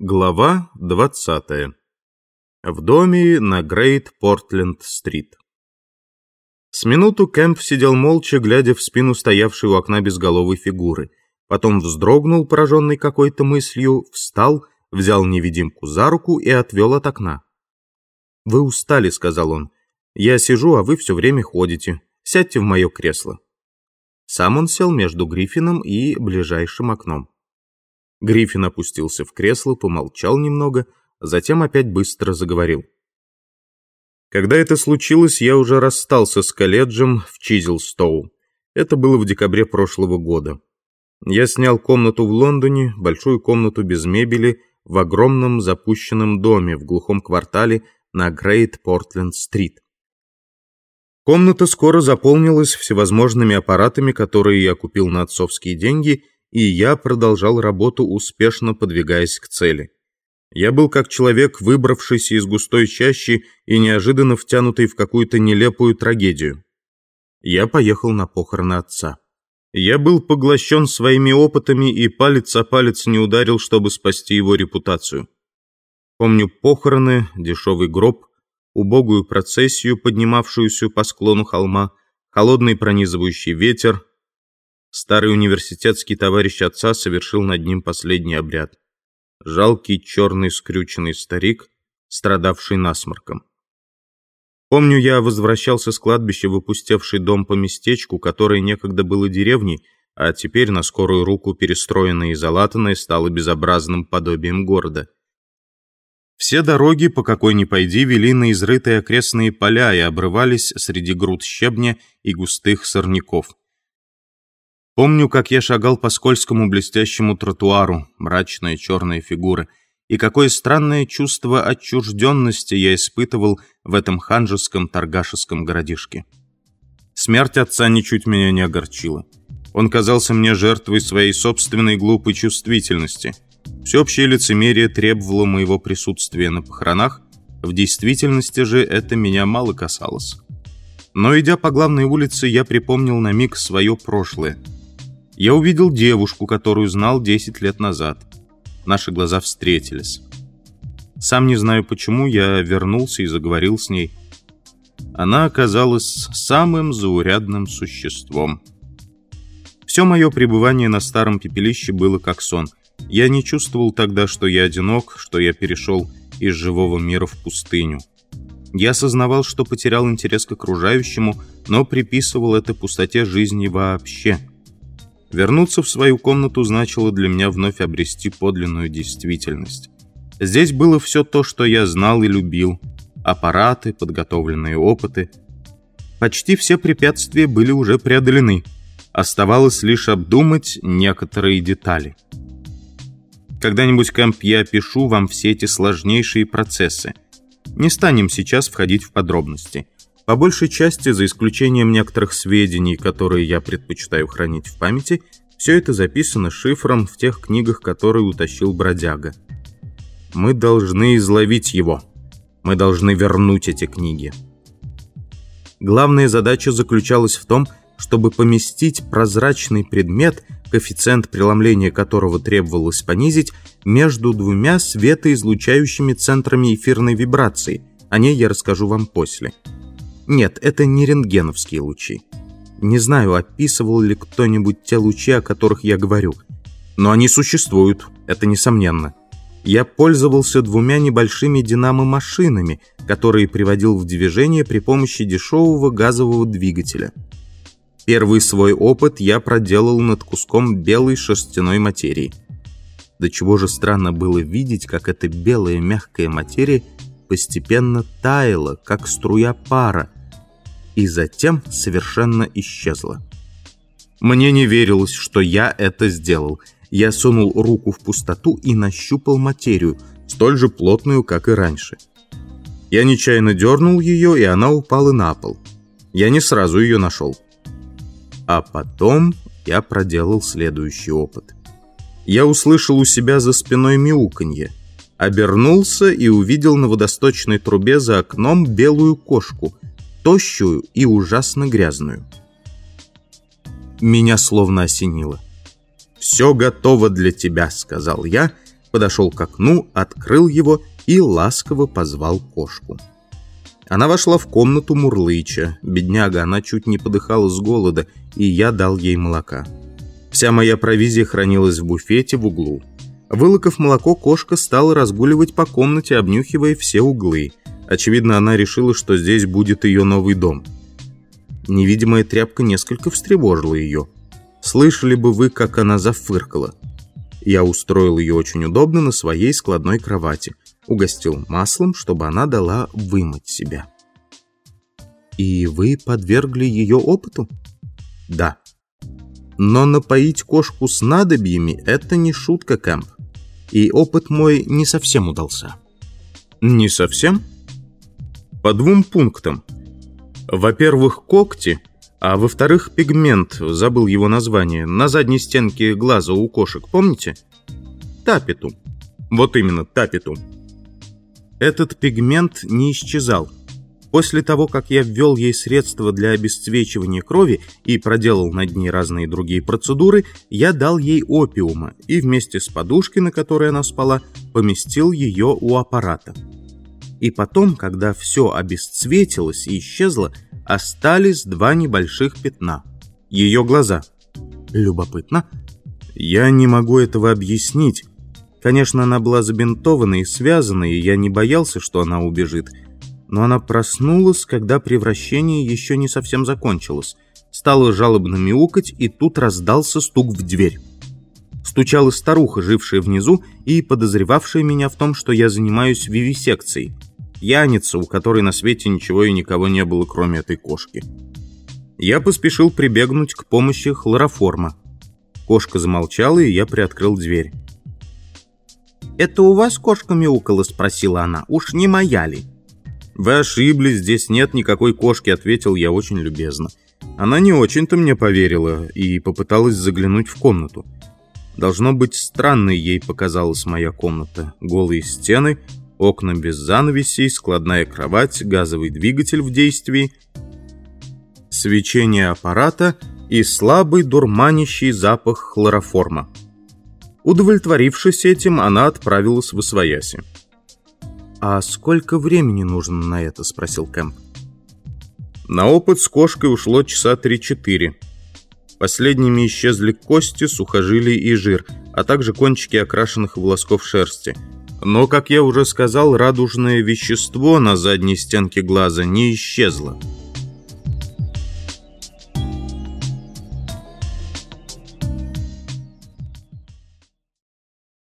Глава 20. В доме на Грейт Портленд-стрит. С минуту Кэмп сидел молча, глядя в спину стоявшей у окна безголовой фигуры. Потом вздрогнул, пораженный какой-то мыслью, встал, взял невидимку за руку и отвел от окна. «Вы устали», — сказал он. «Я сижу, а вы все время ходите. Сядьте в мое кресло». Сам он сел между Гриффином и ближайшим окном. Гриффин опустился в кресло, помолчал немного, затем опять быстро заговорил. Когда это случилось, я уже расстался с колледжем в Чизелстоу. Это было в декабре прошлого года. Я снял комнату в Лондоне, большую комнату без мебели, в огромном запущенном доме в глухом квартале на Грейт Портленд-стрит. Комната скоро заполнилась всевозможными аппаратами, которые я купил на отцовские деньги – и я продолжал работу, успешно подвигаясь к цели. Я был как человек, выбравшийся из густой чащи и неожиданно втянутый в какую-то нелепую трагедию. Я поехал на похороны отца. Я был поглощен своими опытами и палец о палец не ударил, чтобы спасти его репутацию. Помню похороны, дешевый гроб, убогую процессию, поднимавшуюся по склону холма, холодный пронизывающий ветер, Старый университетский товарищ отца совершил над ним последний обряд. Жалкий черный скрюченный старик, страдавший насморком. Помню, я возвращался с кладбища в опустевший дом по местечку, которое некогда было деревней, а теперь на скорую руку перестроенное и залатанное стало безобразным подобием города. Все дороги, по какой ни пойди, вели на изрытые окрестные поля и обрывались среди груд щебня и густых сорняков. Помню, как я шагал по скользкому блестящему тротуару, мрачная черная фигура, и какое странное чувство отчужденности я испытывал в этом ханжеском торгашеском городишке. Смерть отца ничуть меня не огорчила. Он казался мне жертвой своей собственной глупой чувствительности. Всеобщее лицемерие требовало моего присутствия на похоронах, в действительности же это меня мало касалось. Но идя по главной улице, я припомнил на миг свое прошлое – я увидел девушку, которую знал 10 лет назад. Наши глаза встретились. Сам не знаю почему, я вернулся и заговорил с ней. Она оказалась самым заурядным существом. Все мое пребывание на старом пепелище было как сон. Я не чувствовал тогда, что я одинок, что я перешел из живого мира в пустыню. Я осознавал, что потерял интерес к окружающему, но приписывал это пустоте жизни вообще – Вернуться в свою комнату значило для меня вновь обрести подлинную действительность. Здесь было все то, что я знал и любил. Аппараты, подготовленные опыты. Почти все препятствия были уже преодолены. Оставалось лишь обдумать некоторые детали. Когда-нибудь, Кэмп, я опишу вам все эти сложнейшие процессы. Не станем сейчас входить в подробности – по большей части, за исключением некоторых сведений, которые я предпочитаю хранить в памяти, все это записано шифром в тех книгах, которые утащил бродяга. Мы должны изловить его. Мы должны вернуть эти книги. Главная задача заключалась в том, чтобы поместить прозрачный предмет, коэффициент преломления которого требовалось понизить, между двумя светоизлучающими центрами эфирной вибрации. О ней я расскажу вам после. Нет, это не рентгеновские лучи. Не знаю, описывал ли кто-нибудь те лучи, о которых я говорю. Но они существуют, это несомненно. Я пользовался двумя небольшими динамо-машинами, которые приводил в движение при помощи дешевого газового двигателя. Первый свой опыт я проделал над куском белой шерстяной материи. До чего же странно было видеть, как эта белая мягкая материя постепенно таяла, как струя пара, и затем совершенно исчезла. Мне не верилось, что я это сделал. Я сунул руку в пустоту и нащупал материю, столь же плотную, как и раньше. Я нечаянно дернул ее, и она упала на пол. Я не сразу ее нашел. А потом я проделал следующий опыт. Я услышал у себя за спиной мяуканье. Обернулся и увидел на водосточной трубе за окном белую кошку — тощую и ужасно грязную. Меня словно осенило. «Все готово для тебя», — сказал я, подошел к окну, открыл его и ласково позвал кошку. Она вошла в комнату Мурлыча. Бедняга, она чуть не подыхала с голода, и я дал ей молока. Вся моя провизия хранилась в буфете в углу. Вылокав молоко, кошка стала разгуливать по комнате, обнюхивая все углы. Очевидно, она решила, что здесь будет ее новый дом. Невидимая тряпка несколько встревожила ее. Слышали бы вы, как она зафыркала. Я устроил ее очень удобно на своей складной кровати. Угостил маслом, чтобы она дала вымыть себя. «И вы подвергли ее опыту?» «Да». «Но напоить кошку с надобьями – это не шутка, Кэмп. И опыт мой не совсем удался». «Не совсем?» «По двум пунктам. Во-первых, когти, а во-вторых, пигмент, забыл его название, на задней стенке глаза у кошек, помните? Тапету. Вот именно, тапету. Этот пигмент не исчезал. После того, как я ввел ей средства для обесцвечивания крови и проделал над ней разные другие процедуры, я дал ей опиума и вместе с подушкой, на которой она спала, поместил ее у аппарата. И потом, когда все обесцветилось и исчезло, остались два небольших пятна. Ее глаза. Любопытно. Я не могу этого объяснить. Конечно, она была забинтована и связана, и я не боялся, что она убежит. Но она проснулась, когда превращение еще не совсем закончилось. Стала жалобно мяукать, и тут раздался стук в дверь. Стучала старуха, жившая внизу и подозревавшая меня в том, что я занимаюсь вивисекцией пьяница, у которой на свете ничего и никого не было, кроме этой кошки. Я поспешил прибегнуть к помощи хлороформа. Кошка замолчала, и я приоткрыл дверь. «Это у вас кошка мяукала?» – спросила она. «Уж не моя ли?» «Вы ошиблись, здесь нет никакой кошки», – ответил я очень любезно. Она не очень-то мне поверила и попыталась заглянуть в комнату. Должно быть, странной ей показалась моя комната. Голые стены, окна без занавесей, складная кровать, газовый двигатель в действии, свечение аппарата и слабый дурманящий запах хлороформа. Удовлетворившись этим, она отправилась в Освояси. «А сколько времени нужно на это?» – спросил Кэмп. На опыт с кошкой ушло часа 3-4. Последними исчезли кости, сухожилия и жир, а также кончики окрашенных волосков шерсти – но, как я уже сказал, радужное вещество на задней стенке глаза не исчезло.